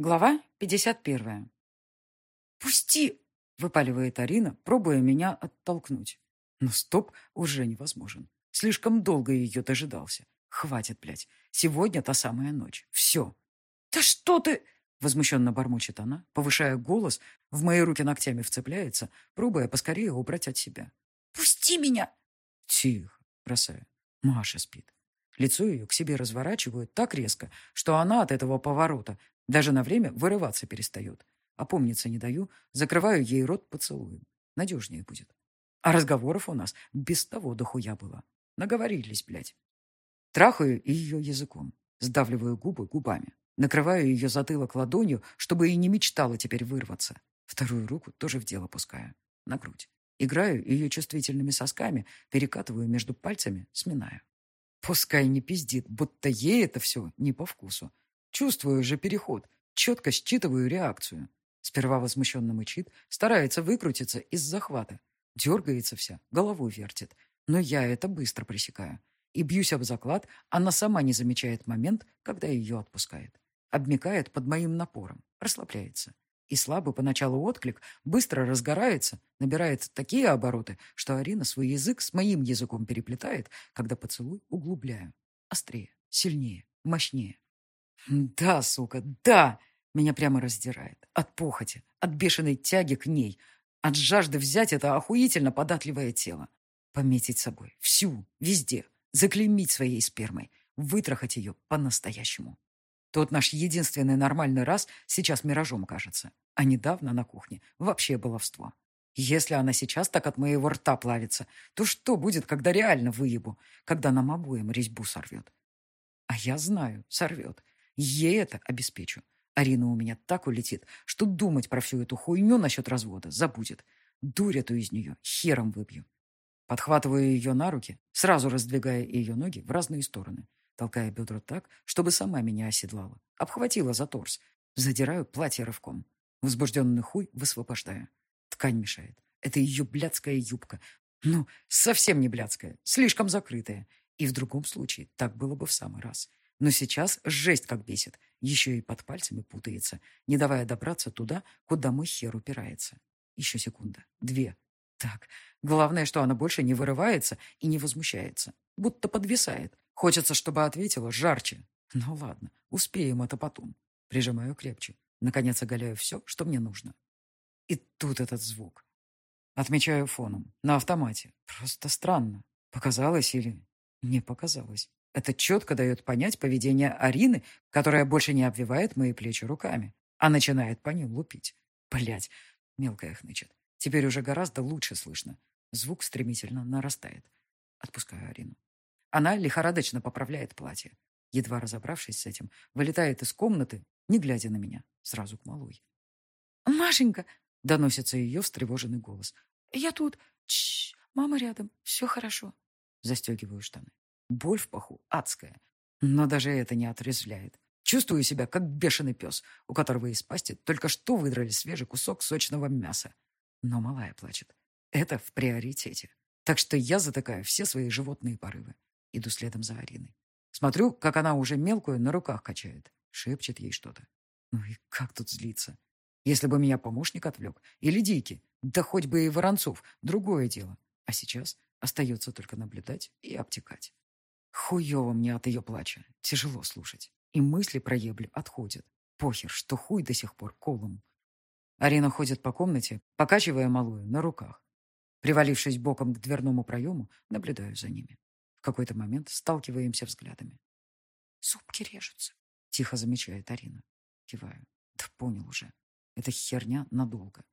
Глава 51. «Пусти!» — выпаливает Арина, пробуя меня оттолкнуть. Но стоп уже невозможен. Слишком долго ее дожидался. Хватит, блядь. Сегодня та самая ночь. Все. «Да что ты...» — возмущенно бормочет она, повышая голос, в мои руки ногтями вцепляется, пробуя поскорее убрать от себя. «Пусти меня!» «Тихо!» — бросаю. Маша спит. Лицо ее к себе разворачивают так резко, что она от этого поворота даже на время вырываться перестает. Опомниться не даю, закрываю ей рот поцелуем. Надежнее будет. А разговоров у нас без того дохуя было. Наговорились, блядь. Трахаю ее языком, сдавливаю губы губами. Накрываю ее затылок ладонью, чтобы и не мечтала теперь вырваться. Вторую руку тоже в дело пускаю. На грудь. Играю ее чувствительными сосками, перекатываю между пальцами, сминаю. Пускай не пиздит, будто ей это все не по вкусу. Чувствую же переход, четко считываю реакцию. Сперва возмущенно мычит, старается выкрутиться из захвата. Дергается вся, голову вертит. Но я это быстро пресекаю. И бьюсь об заклад, она сама не замечает момент, когда ее отпускает. Обмекает под моим напором, расслабляется. И слабый поначалу отклик быстро разгорается, набирает такие обороты, что Арина свой язык с моим языком переплетает, когда поцелуй углубляю. Острее, сильнее, мощнее. Да, сука, да! Меня прямо раздирает. От похоти, от бешеной тяги к ней, от жажды взять это охуительно податливое тело. Пометить собой. Всю, везде. Заклеймить своей спермой. Вытрахать ее по-настоящему. Тот наш единственный нормальный раз сейчас миражом кажется. А недавно на кухне вообще баловство. Если она сейчас так от моего рта плавится, то что будет, когда реально выебу? Когда нам обоим резьбу сорвет? А я знаю, сорвет. Ей это обеспечу. Арина у меня так улетит, что думать про всю эту хуйню насчет развода забудет. Дурь эту из нее хером выбью. Подхватываю ее на руки, сразу раздвигая ее ноги в разные стороны, толкая бедра так, чтобы сама меня оседлала. Обхватила за торс. Задираю платье рывком. Возбужденный хуй высвобождаю. Ткань мешает. Это ее блядская юбка. Ну, совсем не блядская, слишком закрытая. И в другом случае так было бы в самый раз. Но сейчас жесть как бесит. Еще и под пальцами путается, не давая добраться туда, куда мой хер упирается. Еще секунда. Две. Так, главное, что она больше не вырывается и не возмущается. Будто подвисает. Хочется, чтобы ответила жарче. Ну ладно, успеем это потом. Прижимаю крепче. Наконец оголяю все, что мне нужно. И тут этот звук. Отмечаю фоном. На автомате. Просто странно. Показалось или не показалось? Это четко дает понять поведение Арины, которая больше не обвивает мои плечи руками, а начинает по ним лупить. Блять, мелкая хнычет. Теперь уже гораздо лучше слышно. Звук стремительно нарастает. Отпускаю Арину. Она лихорадочно поправляет платье. Едва разобравшись с этим, вылетает из комнаты, не глядя на меня, сразу к малой. «Машенька!» — доносится ее встревоженный голос. «Я тут. Чш, мама рядом. Все хорошо». Застегиваю штаны. Боль в паху адская. Но даже это не отрезвляет. Чувствую себя, как бешеный пес, у которого из пасти только что выдрали свежий кусок сочного мяса. Но малая плачет. Это в приоритете. Так что я затыкаю все свои животные порывы. Иду следом за Ариной. Смотрю, как она уже мелкую на руках качает. Шепчет ей что-то. Ну и как тут злиться? Если бы меня помощник отвлек, или Дикий, да хоть бы и Воронцов, другое дело. А сейчас остается только наблюдать и обтекать. Хуево мне от ее плача. Тяжело слушать. И мысли про еблю отходят. Похер, что хуй до сих пор колом. Арина ходит по комнате, покачивая малую на руках. Привалившись боком к дверному проему, наблюдаю за ними. В какой-то момент сталкиваемся взглядами. «Зубки режутся», — тихо замечает Арина. Киваю. «Да понял уже. Это херня надолго».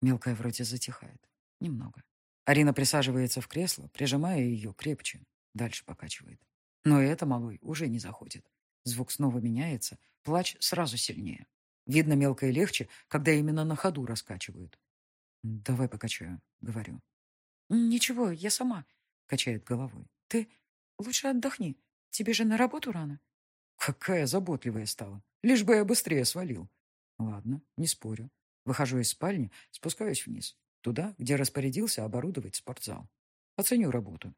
Мелкая вроде затихает. Немного. Арина присаживается в кресло, прижимая ее крепче, Дальше покачивает. Но это малой уже не заходит. Звук снова меняется, плач сразу сильнее. Видно мелкое легче, когда именно на ходу раскачивают. «Давай покачаю», — говорю. «Ничего, я сама», — качает головой. «Ты лучше отдохни. Тебе же на работу рано». Какая заботливая стала. Лишь бы я быстрее свалил. Ладно, не спорю. Выхожу из спальни, спускаюсь вниз. Туда, где распорядился оборудовать спортзал. Оценю работу.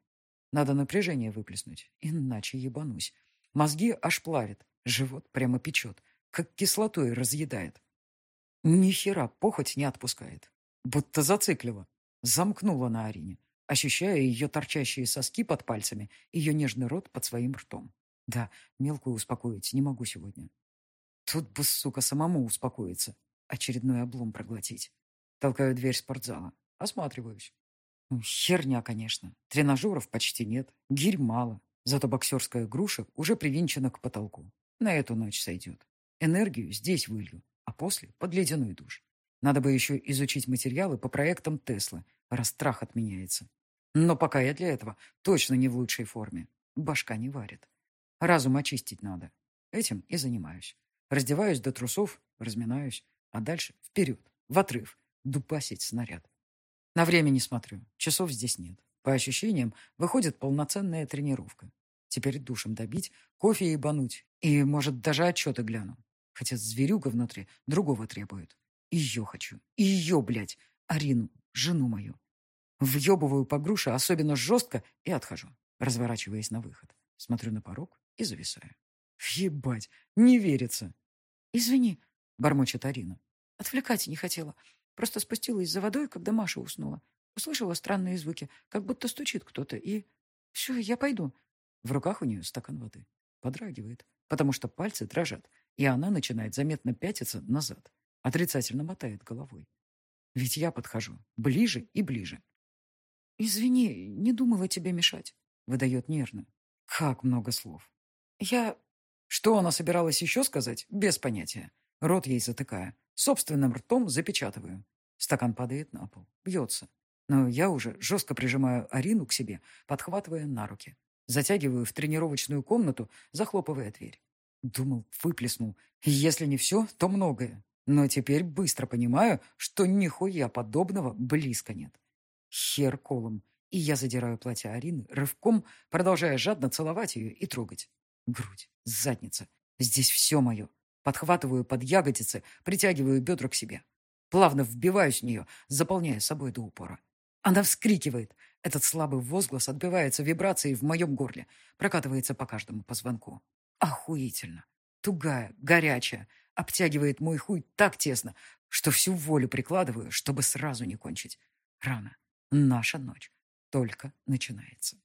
Надо напряжение выплеснуть, иначе ебанусь. Мозги аж плавит, живот прямо печет. как кислотой разъедает. Ни хера похоть не отпускает. Будто зациклила. Замкнула на Арине, ощущая ее торчащие соски под пальцами, ее нежный рот под своим ртом. Да, мелкую успокоить не могу сегодня. Тут бы, сука, самому успокоиться. Очередной облом проглотить. Толкаю дверь спортзала. Осматриваюсь. Ну, херня, конечно. Тренажеров почти нет. Гирь мало. Зато боксерская груша уже привинчена к потолку. На эту ночь сойдет. Энергию здесь вылью, а после под ледяной душ. Надо бы еще изучить материалы по проектам Теслы, раз страх отменяется. Но пока я для этого точно не в лучшей форме. Башка не варит. Разум очистить надо. Этим и занимаюсь. Раздеваюсь до трусов, разминаюсь, а дальше вперед, в отрыв, дупасить снаряд. На время не смотрю, часов здесь нет. По ощущениям, выходит полноценная тренировка. Теперь душем добить, кофе и и, может, даже отчеты гляну. Хотя зверюга внутри другого требует. Ее хочу. Ее, блядь, Арину, жену мою. Въебываю по груше особенно жестко и отхожу, разворачиваясь на выход. Смотрю на порог и зависаю. Ебать, не верится. Извини, бормочет Арина. Отвлекать не хотела. Просто спустилась за водой, когда Маша уснула. Услышала странные звуки, как будто стучит кто-то, и... Все, я пойду. В руках у нее стакан воды. Подрагивает, потому что пальцы дрожат, и она начинает заметно пятиться назад. Отрицательно мотает головой. Ведь я подхожу ближе и ближе. «Извини, не думала тебе мешать», — выдает нервно. Как много слов. «Я...» Что она собиралась еще сказать, без понятия. Рот ей затыкая. Собственным ртом запечатываю. Стакан падает на пол. Бьется. Но я уже жестко прижимаю Арину к себе, подхватывая на руки. Затягиваю в тренировочную комнату, захлопывая дверь. Думал, выплеснул. Если не все, то многое. Но теперь быстро понимаю, что нихуя подобного близко нет. Хер колом. И я задираю платье Арины рывком, продолжая жадно целовать ее и трогать. Грудь, задница. Здесь все мое. Подхватываю под ягодицы, притягиваю бедра к себе. Плавно вбиваюсь в нее, заполняя собой до упора. Она вскрикивает. Этот слабый возглас отбивается вибрацией в моем горле, прокатывается по каждому позвонку. Охуительно. Тугая, горячая, обтягивает мой хуй так тесно, что всю волю прикладываю, чтобы сразу не кончить. Рано. Наша ночь только начинается.